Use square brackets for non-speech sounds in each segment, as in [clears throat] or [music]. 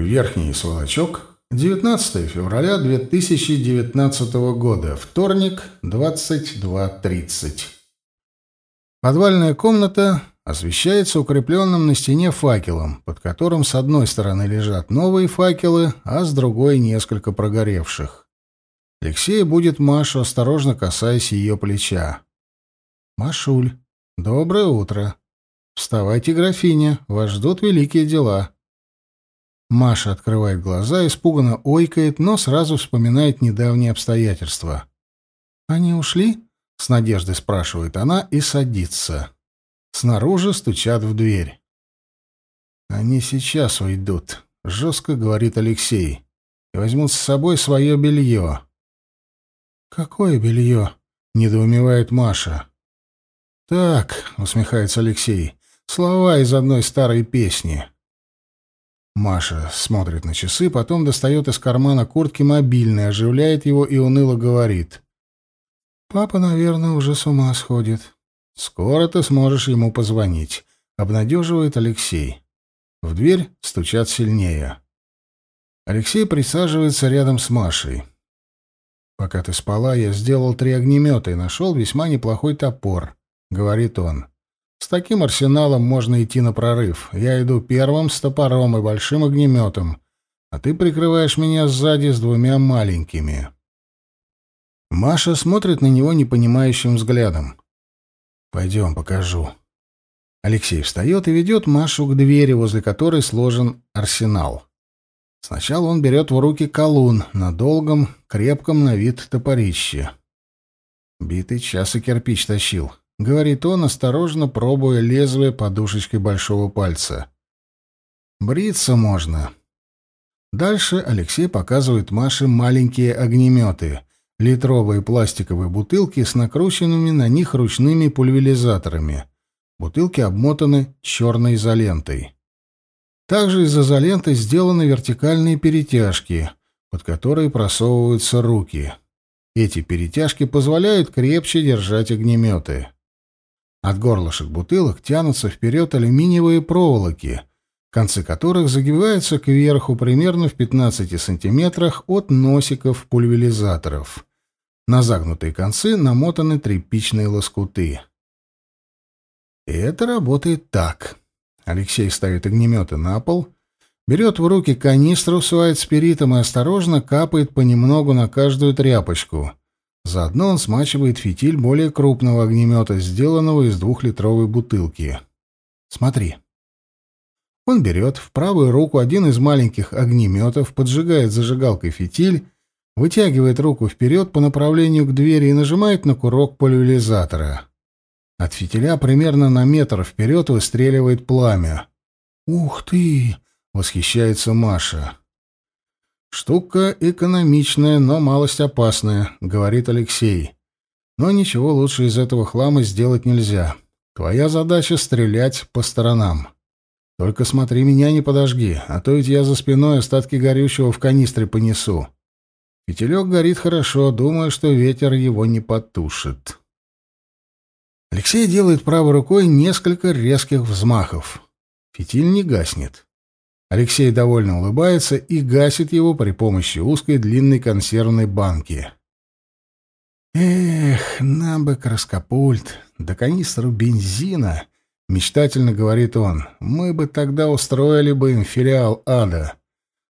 Верхний Сволочок, 19 февраля 2019 года, вторник, 22.30. Подвальная комната освещается укрепленным на стене факелом, под которым с одной стороны лежат новые факелы, а с другой — несколько прогоревших. Алексей будет Машу, осторожно касаясь ее плеча. «Машуль, доброе утро. Вставайте, графиня, вас ждут великие дела». Маша открывает глаза, испуганно ойкает, но сразу вспоминает недавние обстоятельства. «Они ушли?» — с надеждой спрашивает она и садится. Снаружи стучат в дверь. «Они сейчас уйдут», — жестко говорит Алексей, — «и возьмут с собой свое белье». «Какое белье?» — недоумевает Маша. «Так», — усмехается Алексей, — «слова из одной старой песни». Маша смотрит на часы, потом достает из кармана куртки мобильный, оживляет его и уныло говорит. «Папа, наверное, уже с ума сходит. Скоро ты сможешь ему позвонить», — обнадеживает Алексей. В дверь стучат сильнее. Алексей присаживается рядом с Машей. «Пока ты спала, я сделал три огнемета и нашел весьма неплохой топор», — говорит он. С таким арсеналом можно идти на прорыв. Я иду первым с топором и большим огнеметом, а ты прикрываешь меня сзади с двумя маленькими. Маша смотрит на него непонимающим взглядом. «Пойдем, покажу». Алексей встает и ведет Машу к двери, возле которой сложен арсенал. Сначала он берет в руки колун на долгом, крепком на вид топорище. Битый час и кирпич тащил говорит он, осторожно пробуя лезвие подушечкой большого пальца. Бриться можно. Дальше Алексей показывает Маше маленькие огнеметы, литровые пластиковые бутылки с накрученными на них ручными пульверизаторами. Бутылки обмотаны черной изолентой. Также из изоленты сделаны вертикальные перетяжки, под которые просовываются руки. Эти перетяжки позволяют крепче держать огнеметы. От горлышек бутылок тянутся вперед алюминиевые проволоки, концы которых загибаются кверху примерно в 15 сантиметрах от носиков пульверизаторов. На загнутые концы намотаны тряпичные лоскуты. И это работает так. Алексей ставит огнеметы на пол, берет в руки канистру с уайт-спиритом и осторожно капает понемногу на каждую тряпочку — Заодно он смачивает фитиль более крупного огнемета, сделанного из двухлитровой бутылки. Смотри. Он берет в правую руку один из маленьких огнеметов, поджигает зажигалкой фитиль, вытягивает руку вперед по направлению к двери и нажимает на курок пульверизатора. От фитиля примерно на метр вперед выстреливает пламя. «Ух ты!» — восхищается Маша. «Штука экономичная, но малость опасная», — говорит Алексей. «Но ничего лучше из этого хлама сделать нельзя. Твоя задача — стрелять по сторонам. Только смотри, меня не подожги, а то ведь я за спиной остатки горючего в канистре понесу. Фитилек горит хорошо, думаю, что ветер его не потушит». Алексей делает правой рукой несколько резких взмахов. Фитиль не гаснет. Алексей довольно улыбается и гасит его при помощи узкой длинной консервной банки. «Эх, нам бы краскопульт, да канистру бензина!» — мечтательно говорит он. «Мы бы тогда устроили бы им филиал ада.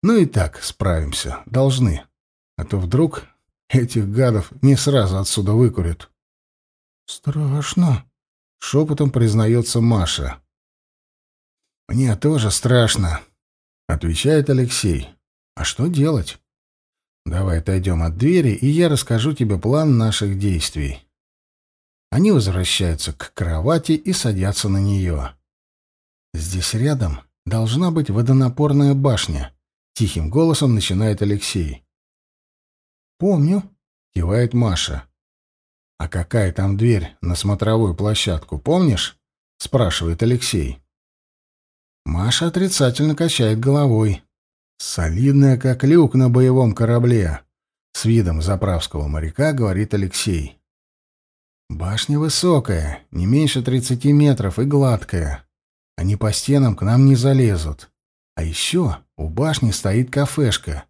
Ну и так справимся, должны. А то вдруг этих гадов не сразу отсюда выкурят». «Страшно», — шепотом признается Маша. «Мне тоже страшно», Отвечает Алексей. А что делать? Давай отойдем от двери, и я расскажу тебе план наших действий. Они возвращаются к кровати и садятся на нее. Здесь рядом должна быть водонапорная башня. Тихим голосом начинает Алексей. Помню, кивает Маша. А какая там дверь на смотровую площадку, помнишь? спрашивает Алексей. Маша отрицательно качает головой. Солидная, как люк на боевом корабле. С видом заправского моряка говорит Алексей. Башня высокая, не меньше тридцати метров и гладкая. Они по стенам к нам не залезут. А еще у башни стоит кафешка.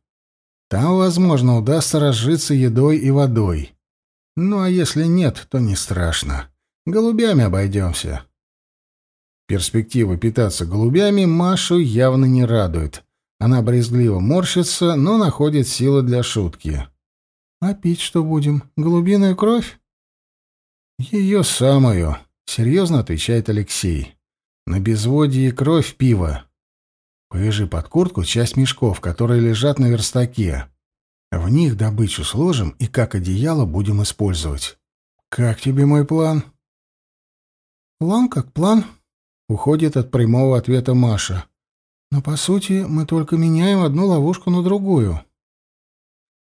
Там, возможно, удастся разжиться едой и водой. Ну а если нет, то не страшно. Голубями обойдемся. Перспектива питаться голубями Машу явно не радует. Она брезгливо морщится, но находит силы для шутки. «А пить что будем? Голубиную кровь?» «Ее самую», — серьезно отвечает Алексей. «На безводье кровь пива. Повяжи под куртку часть мешков, которые лежат на верстаке. В них добычу сложим и как одеяло будем использовать. Как тебе мой план?» «План как план», — уходит от прямого ответа Маша. «Но, по сути, мы только меняем одну ловушку на другую».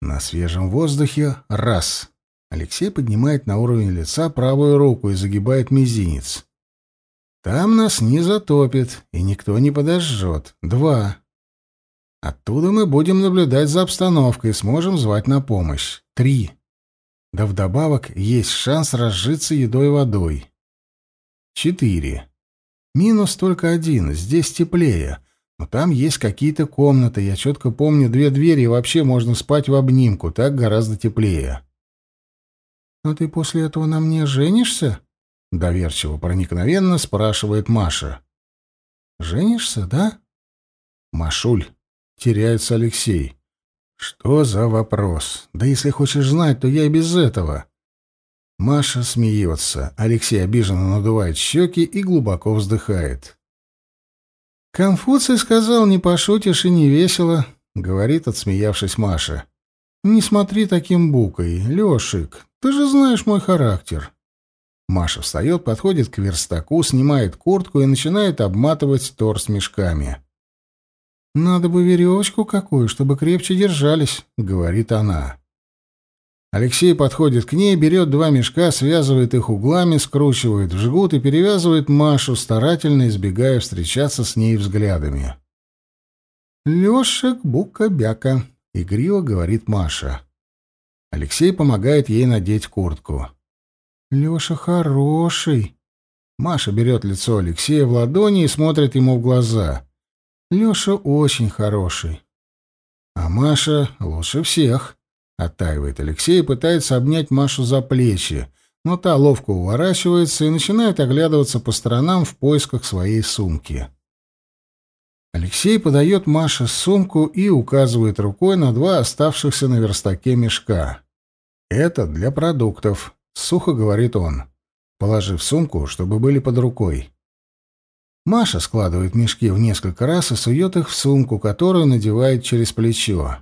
На свежем воздухе — раз. Алексей поднимает на уровень лица правую руку и загибает мизинец. Там нас не затопит, и никто не подожжет. Два. Оттуда мы будем наблюдать за обстановкой и сможем звать на помощь. Три. Да вдобавок есть шанс разжиться едой и водой. Четыре. Минус только один, здесь теплее. Но там есть какие-то комнаты, я четко помню две двери, и вообще можно спать в обнимку, так гораздо теплее. «А ты после этого на мне женишься?» — доверчиво, проникновенно спрашивает Маша. «Женишься, да?» «Машуль», — теряется Алексей. «Что за вопрос? Да если хочешь знать, то я и без этого». Маша смеется. Алексей обиженно надувает щеки и глубоко вздыхает. «Конфуций сказал, не пошутишь и не весело», — говорит, отсмеявшись Маша. «Не смотри таким букой, Лешик, ты же знаешь мой характер». Маша встает, подходит к верстаку, снимает куртку и начинает обматывать торс мешками. «Надо бы веревочку какую, чтобы крепче держались», — говорит она. Алексей подходит к ней, берет два мешка, связывает их углами, скручивает в жгут и перевязывает Машу, старательно избегая встречаться с ней взглядами. «Лешек бука-бяка», — игриво говорит Маша. Алексей помогает ей надеть куртку. «Леша хороший». Маша берет лицо Алексея в ладони и смотрит ему в глаза. «Леша очень хороший». А Маша лучше всех. Оттаивает Алексей и пытается обнять Машу за плечи, но та ловко уворачивается и начинает оглядываться по сторонам в поисках своей сумки. Алексей подает Маше сумку и указывает рукой на два оставшихся на верстаке мешка. «Это для продуктов», — сухо говорит он, положив сумку, чтобы были под рукой. Маша складывает мешки в несколько раз и сует их в сумку, которую надевает через плечо.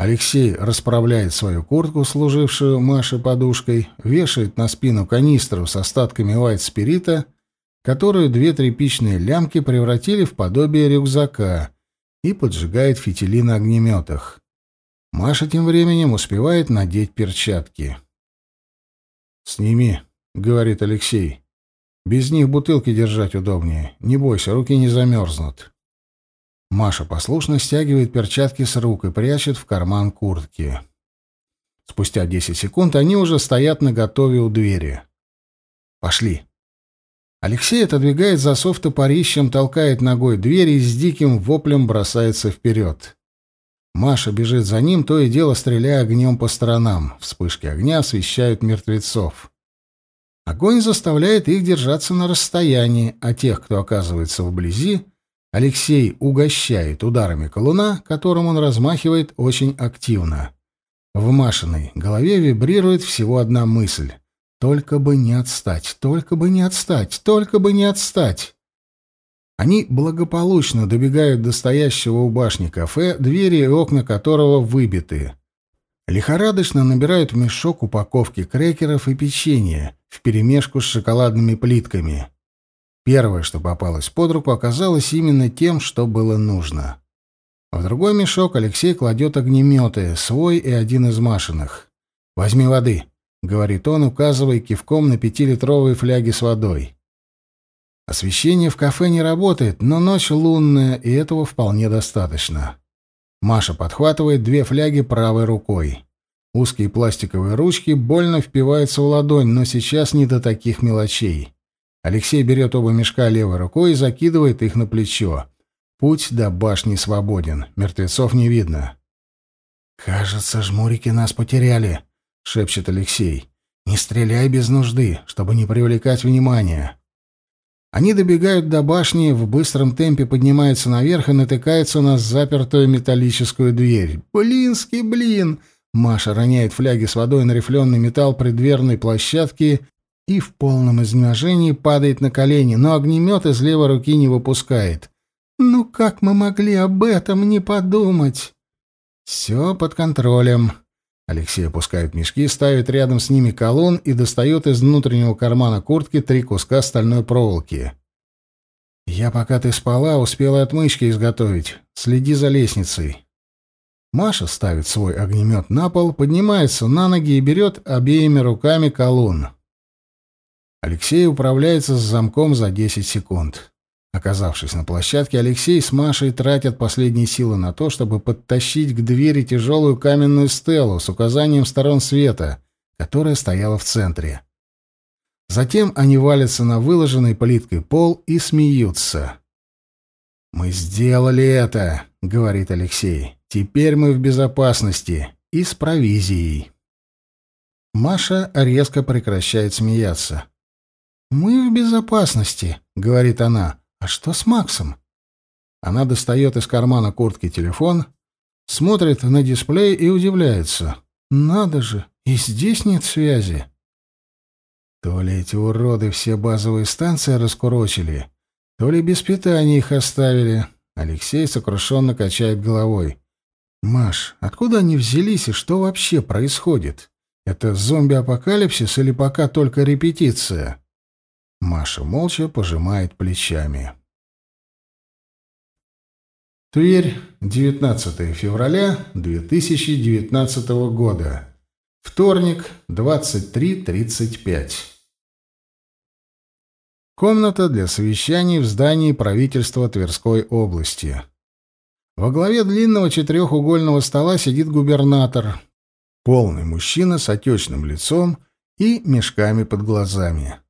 Алексей расправляет свою куртку, служившую Маше подушкой, вешает на спину канистру с остатками вайт-спирита, которую две тряпичные лямки превратили в подобие рюкзака, и поджигает фитили на огнеметах. Маша тем временем успевает надеть перчатки. «Сними», — говорит Алексей. «Без них бутылки держать удобнее. Не бойся, руки не замерзнут». Маша послушно стягивает перчатки с рук и прячет в карман куртки. Спустя 10 секунд они уже стоят наготове у двери. «Пошли». Алексей отодвигает засов топорищем, толкает ногой дверь и с диким воплем бросается вперед. Маша бежит за ним, то и дело стреляя огнем по сторонам. Вспышки огня освещают мертвецов. Огонь заставляет их держаться на расстоянии, а тех, кто оказывается вблизи, Алексей угощает ударами колуна, которым он размахивает очень активно. В Машиной голове вибрирует всего одна мысль. Только бы не отстать, только бы не отстать, только бы не отстать. Они благополучно добегают до стоящего у башни кафе, двери и окна которого выбиты. Лихорадочно набирают в мешок упаковки крекеров и печенья вперемешку с шоколадными плитками. Первое, что попалось под руку, оказалось именно тем, что было нужно. В другой мешок Алексей кладет огнеметы, свой и один из Машиных. «Возьми воды», — говорит он, указывая кивком на пятилитровые фляги с водой. Освещение в кафе не работает, но ночь лунная, и этого вполне достаточно. Маша подхватывает две фляги правой рукой. Узкие пластиковые ручки больно впиваются в ладонь, но сейчас не до таких мелочей. Алексей берет оба мешка левой рукой и закидывает их на плечо. Путь до башни свободен. Мертвецов не видно. «Кажется, жмурики нас потеряли», — шепчет Алексей. «Не стреляй без нужды, чтобы не привлекать внимания». Они добегают до башни, в быстром темпе поднимаются наверх и натыкаются на запертую металлическую дверь. «Блинский блин!» Маша роняет фляги с водой на рифленый металл преддверной площадки и в полном изнеможении падает на колени, но огнемет из левой руки не выпускает. «Ну как мы могли об этом не подумать?» «Все под контролем». Алексей опускает мешки, ставит рядом с ними колонн и достает из внутреннего кармана куртки три куска стальной проволоки. «Я, пока ты спала, успела отмычки изготовить. Следи за лестницей». Маша ставит свой огнемет на пол, поднимается на ноги и берет обеими руками колонн. Алексей управляется с замком за 10 секунд. Оказавшись на площадке, Алексей с Машей тратят последние силы на то, чтобы подтащить к двери тяжелую каменную стелу с указанием сторон света, которая стояла в центре. Затем они валятся на выложенный плиткой пол и смеются. «Мы сделали это», — говорит Алексей. «Теперь мы в безопасности и с провизией». Маша резко прекращает смеяться. «Мы в безопасности», — говорит она. «А что с Максом?» Она достает из кармана куртки телефон, смотрит на дисплей и удивляется. «Надо же, и здесь нет связи». То ли эти уроды все базовые станции раскурочили, то ли без питания их оставили. Алексей сокрушенно качает головой. «Маш, откуда они взялись и что вообще происходит? Это зомби-апокалипсис или пока только репетиция?» Маша молча пожимает плечами. Тверь, 19 февраля 2019 года. Вторник, 23.35. Комната для совещаний в здании правительства Тверской области. Во главе длинного четырехугольного стола сидит губернатор, полный мужчина с отечным лицом и мешками под глазами.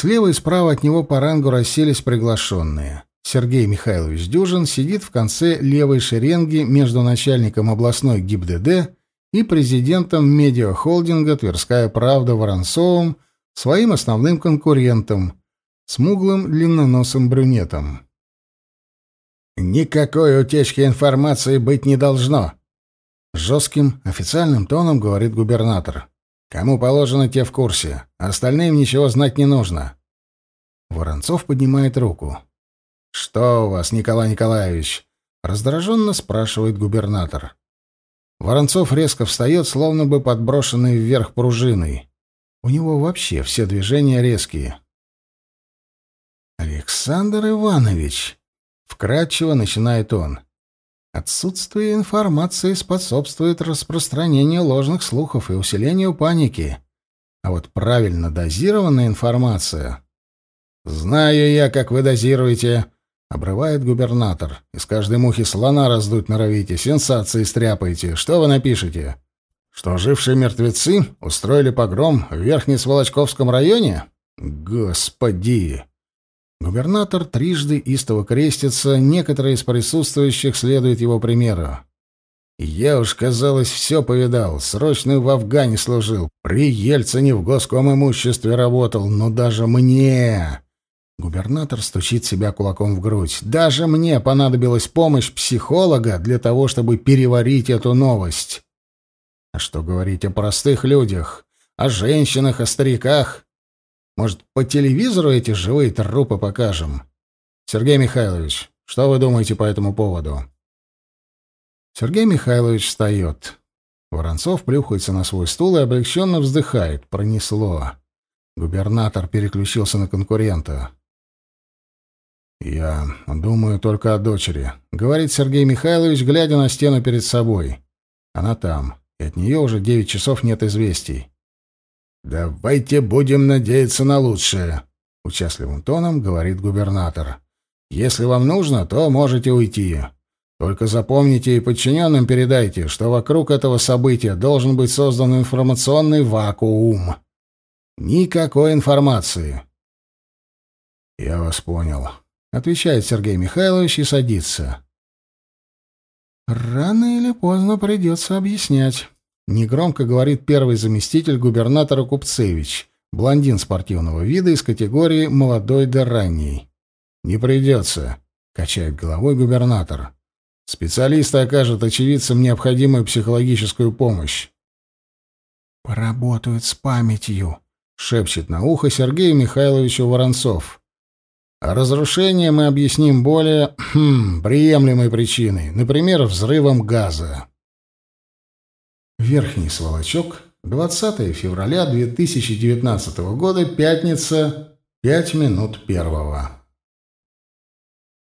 Слева и справа от него по рангу расселись приглашенные. Сергей Михайлович Дюжин сидит в конце левой шеренги между начальником областной ГИБДД и президентом медиахолдинга «Тверская правда» Воронцовым, своим основным конкурентом, смуглым длинноносым брюнетом. «Никакой утечки информации быть не должно», — жестким официальным тоном говорит губернатор. Кому положено, те в курсе. Остальным ничего знать не нужно. Воронцов поднимает руку. «Что у вас, Николай Николаевич?» — раздраженно спрашивает губернатор. Воронцов резко встает, словно бы подброшенный вверх пружиной. У него вообще все движения резкие. «Александр Иванович!» — вкратчиво начинает он. Отсутствие информации способствует распространению ложных слухов и усилению паники. А вот правильно дозированная информация... «Знаю я, как вы дозируете», — обрывает губернатор. «Из каждой мухи слона раздуть норовите, сенсации стряпаете. Что вы напишете? Что жившие мертвецы устроили погром в Верхнесволочковском районе? Господи!» Губернатор трижды истово крестится, некоторые из присутствующих следуют его примеру. «Я уж, казалось, все повидал. Срочно в Афгане служил. При Ельцине в госком имуществе работал. Но даже мне...» Губернатор стучит себя кулаком в грудь. «Даже мне понадобилась помощь психолога для того, чтобы переварить эту новость. А что говорить о простых людях? О женщинах, о стариках? Может, по телевизору эти живые трупы покажем? Сергей Михайлович, что вы думаете по этому поводу? Сергей Михайлович встает. Воронцов плюхается на свой стул и облегченно вздыхает. Пронесло. Губернатор переключился на конкурента. «Я думаю только о дочери», — говорит Сергей Михайлович, глядя на стену перед собой. «Она там, и от нее уже девять часов нет известий. «Давайте будем надеяться на лучшее», — участливым тоном говорит губернатор. «Если вам нужно, то можете уйти. Только запомните и подчиненным передайте, что вокруг этого события должен быть создан информационный вакуум. Никакой информации». «Я вас понял», — отвечает Сергей Михайлович и садится. «Рано или поздно придется объяснять», — негромко говорит первый заместитель губернатора Купцевич, блондин спортивного вида из категории «молодой да ранний». «Не придется», — качает головой губернатор. «Специалисты окажут очевидцам необходимую психологическую помощь». «Поработают с памятью», — шепчет на ухо Сергею Михайловичу Воронцов. А разрушение мы объясним более [clears throat] хм, приемлемой причиной, например, взрывом газа. Верхний сволочок, 20 февраля 2019 года, пятница, 5 минут первого.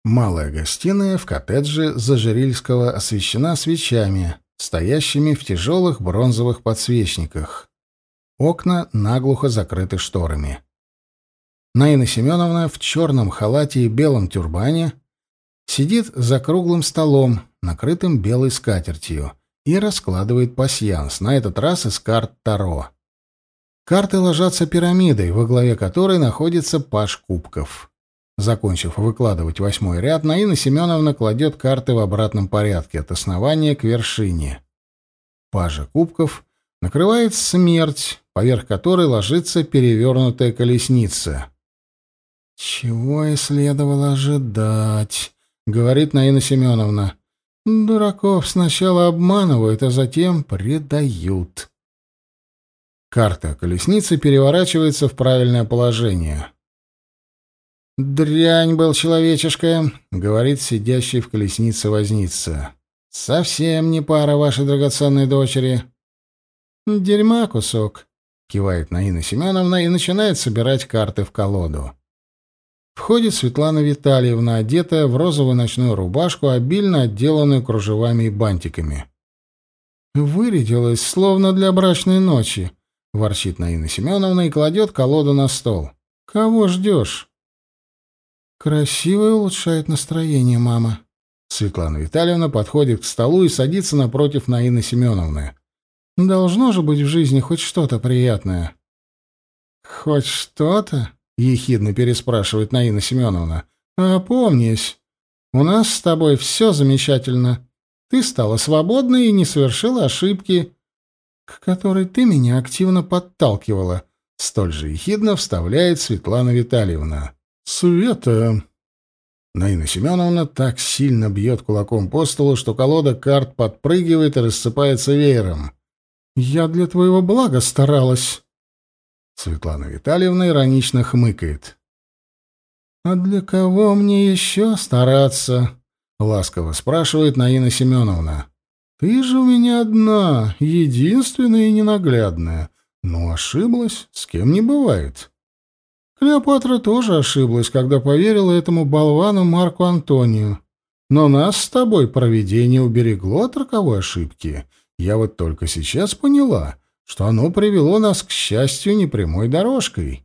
Малая гостиная в коттедже Зажирильского освещена свечами, стоящими в тяжелых бронзовых подсвечниках. Окна наглухо закрыты шторами. Наина Семеновна в черном халате и белом тюрбане сидит за круглым столом, накрытым белой скатертью, и раскладывает пасьянс, на этот раз из карт Таро. Карты ложатся пирамидой, во главе которой находится паш кубков. Закончив выкладывать восьмой ряд, Наина Семеновна кладет карты в обратном порядке, от основания к вершине. Пажа кубков накрывает смерть, поверх которой ложится перевернутая колесница. «Чего и следовало ожидать», — говорит Наина Семеновна. «Дураков сначала обманывают, а затем предают». Карта колесницы переворачивается в правильное положение. «Дрянь был человечешка», — говорит сидящий в колеснице возница. «Совсем не пара вашей драгоценной дочери». «Дерьма кусок», — кивает Наина Семеновна и начинает собирать карты в колоду. Входит Светлана Витальевна, одетая в розовую ночную рубашку, обильно отделанную кружевами и бантиками. «Вырядилась, словно для брачной ночи», — ворчит Наина Семеновна и кладет колоду на стол. «Кого ждешь?» «Красиво улучшает настроение, мама». Светлана Витальевна подходит к столу и садится напротив Наины Семеновны. «Должно же быть в жизни хоть что-то приятное». «Хоть что-то?» — ехидно переспрашивает Наина Семеновна. «Опомнись. У нас с тобой все замечательно. Ты стала свободной и не совершила ошибки, к которой ты меня активно подталкивала». Столь же ехидно вставляет Светлана Витальевна. «Света...» Наина Семеновна так сильно бьет кулаком по столу, что колода карт подпрыгивает и рассыпается веером. «Я для твоего блага старалась». Светлана Витальевна иронично хмыкает. «А для кого мне еще стараться?» — ласково спрашивает Наина Семеновна. «Ты же у меня одна, единственная и ненаглядная. Ну, ошиблась, с кем не бывает». Клеопатра тоже ошиблась, когда поверила этому болвану Марку Антонию. Но нас с тобой провидение уберегло от роковой ошибки. Я вот только сейчас поняла, что оно привело нас, к счастью, непрямой дорожкой.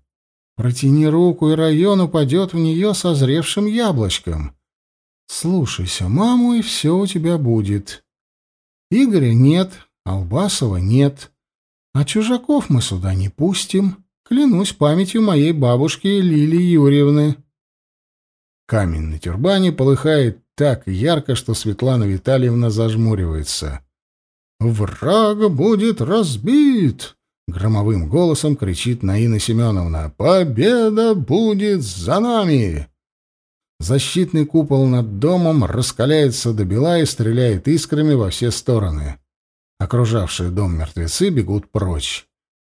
Протяни руку, и район упадет в нее созревшим яблочком. Слушайся маму, и все у тебя будет. Игоря нет, Албасова нет, а чужаков мы сюда не пустим. Клянусь памятью моей бабушки Лилии Юрьевны. Камень на тюрбане полыхает так ярко, что Светлана Витальевна зажмуривается. «Враг будет разбит!» — громовым голосом кричит Наина Семеновна. «Победа будет за нами!» Защитный купол над домом раскаляется до бела и стреляет искрами во все стороны. Окружавшие дом мертвецы бегут прочь.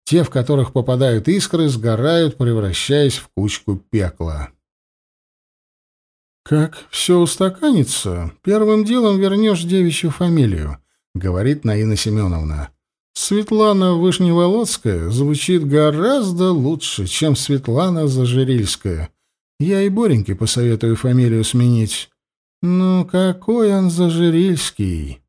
Те, в которых попадают искры, сгорают, превращаясь в кучку пекла. «Как все устаканится, первым делом вернешь девичью фамилию», — говорит Наина Семеновна. «Светлана Вышневолодская звучит гораздо лучше, чем Светлана Зажирильская. Я и Бореньке посоветую фамилию сменить. Ну, какой он Зажирильский?»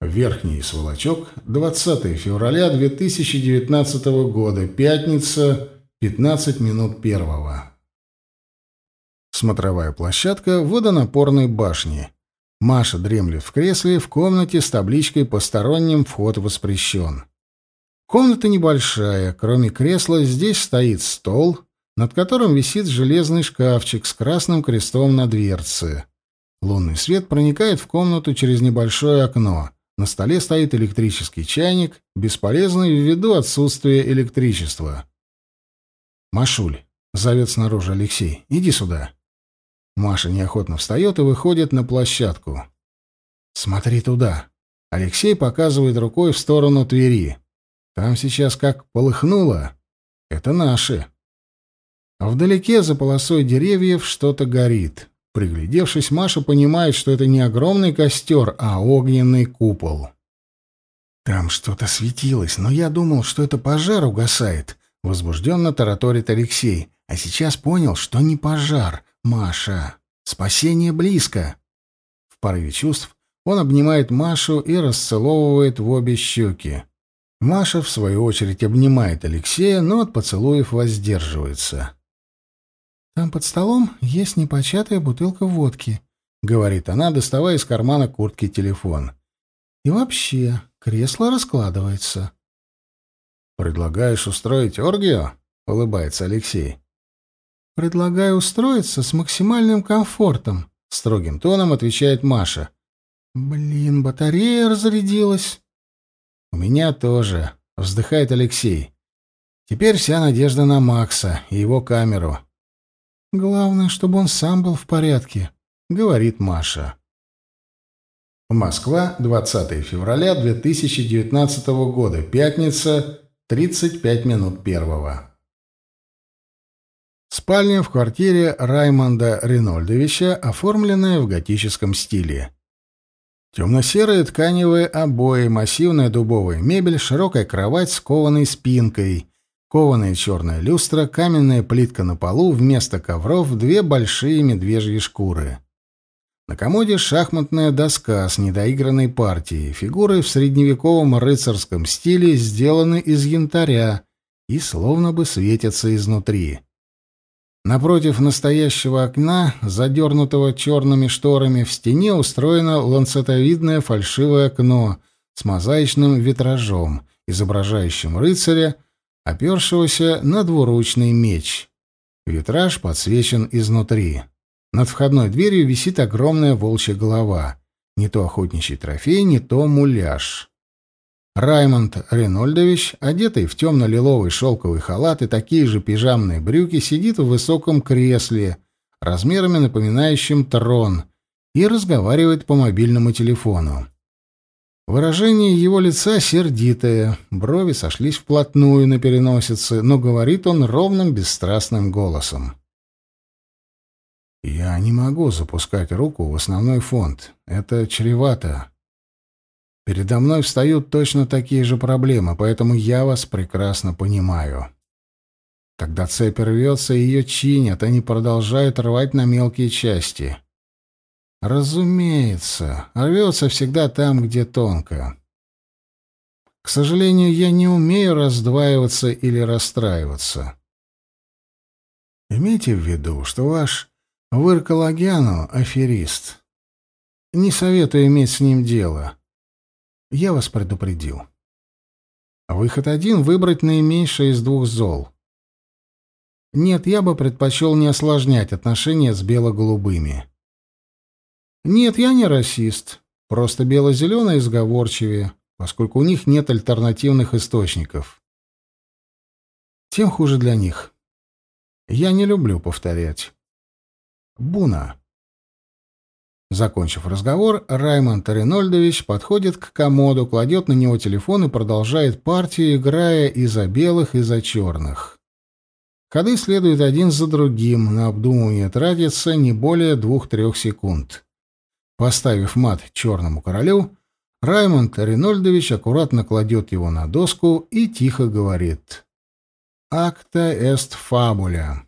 Верхний Сволочок, 20 февраля 2019 года, пятница, 15 минут первого. Смотровая площадка водонапорной башни. Маша дремлет в кресле в комнате с табличкой «Посторонним вход воспрещен». Комната небольшая, кроме кресла здесь стоит стол, над которым висит железный шкафчик с красным крестом на дверце. Лунный свет проникает в комнату через небольшое окно. На столе стоит электрический чайник, бесполезный ввиду отсутствия электричества. «Машуль», — зовет снаружи Алексей, — «иди сюда». Маша неохотно встает и выходит на площадку. «Смотри туда». Алексей показывает рукой в сторону Твери. Там сейчас как полыхнуло. Это наши. А вдалеке за полосой деревьев что-то горит. Приглядевшись, Маша понимает, что это не огромный костер, а огненный купол. «Там что-то светилось, но я думал, что это пожар угасает», — возбужденно тараторит Алексей. «А сейчас понял, что не пожар, Маша. Спасение близко». В порыве чувств он обнимает Машу и расцеловывает в обе щеки. Маша, в свою очередь, обнимает Алексея, но от поцелуев воздерживается. «Там под столом есть непочатая бутылка водки», — говорит она, доставая из кармана куртки телефон. «И вообще, кресло раскладывается». «Предлагаешь устроить оргию?» — улыбается Алексей. «Предлагаю устроиться с максимальным комфортом», — строгим тоном отвечает Маша. «Блин, батарея разрядилась». «У меня тоже», — вздыхает Алексей. «Теперь вся надежда на Макса и его камеру». «Главное, чтобы он сам был в порядке», — говорит Маша. Москва, 20 февраля 2019 года, пятница, 35 минут первого. Спальня в квартире Раймонда Ренольдовича, оформленная в готическом стиле. Темно-серые тканевые обои, массивная дубовая мебель, широкая кровать с кованой спинкой, кованая черная люстра, каменная плитка на полу, вместо ковров две большие медвежьи шкуры. На комоде шахматная доска с недоигранной партией, фигуры в средневековом рыцарском стиле сделаны из янтаря и словно бы светятся изнутри. Напротив настоящего окна, задернутого черными шторами, в стене устроено ланцетовидное фальшивое окно с мозаичным витражом, изображающим рыцаря, опершегося на двуручный меч. Витраж подсвечен изнутри. Над входной дверью висит огромная волчья голова. Не то охотничий трофей, не то муляж. Раймонд Ренольдович, одетый в темно-лиловый шелковый халат и такие же пижамные брюки, сидит в высоком кресле, размерами напоминающем трон, и разговаривает по мобильному телефону. Выражение его лица сердитое, брови сошлись вплотную на переносице, но говорит он ровным, бесстрастным голосом. «Я не могу запускать руку в основной фонд. Это чревато. Передо мной встают точно такие же проблемы, поэтому я вас прекрасно понимаю. Когда цепь рвется, ее чинят, они продолжают рвать на мелкие части. Разумеется, рвется всегда там, где тонко. К сожалению, я не умею раздваиваться или расстраиваться. Имейте в виду, что ваш Выркалагяну — аферист. Не советую иметь с ним дело. Я вас предупредил. Выход один — выбрать наименьшее из двух зол. Нет, я бы предпочел не осложнять отношения с бело-голубыми. Нет, я не расист. Просто бело-зеленые сговорчивее, поскольку у них нет альтернативных источников. Тем хуже для них. Я не люблю повторять. Буна. Закончив разговор, Раймонд Ренольдович подходит к комоду, кладет на него телефон и продолжает партию, играя и за белых, и за черных. Ходы следуют один за другим, на обдумывание тратится не более двух-трех секунд. Поставив мат черному королю, Раймонд Ренольдович аккуратно кладет его на доску и тихо говорит «Акта эст фабуля».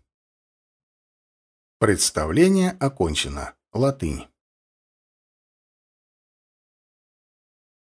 Представление окончено. Латынь.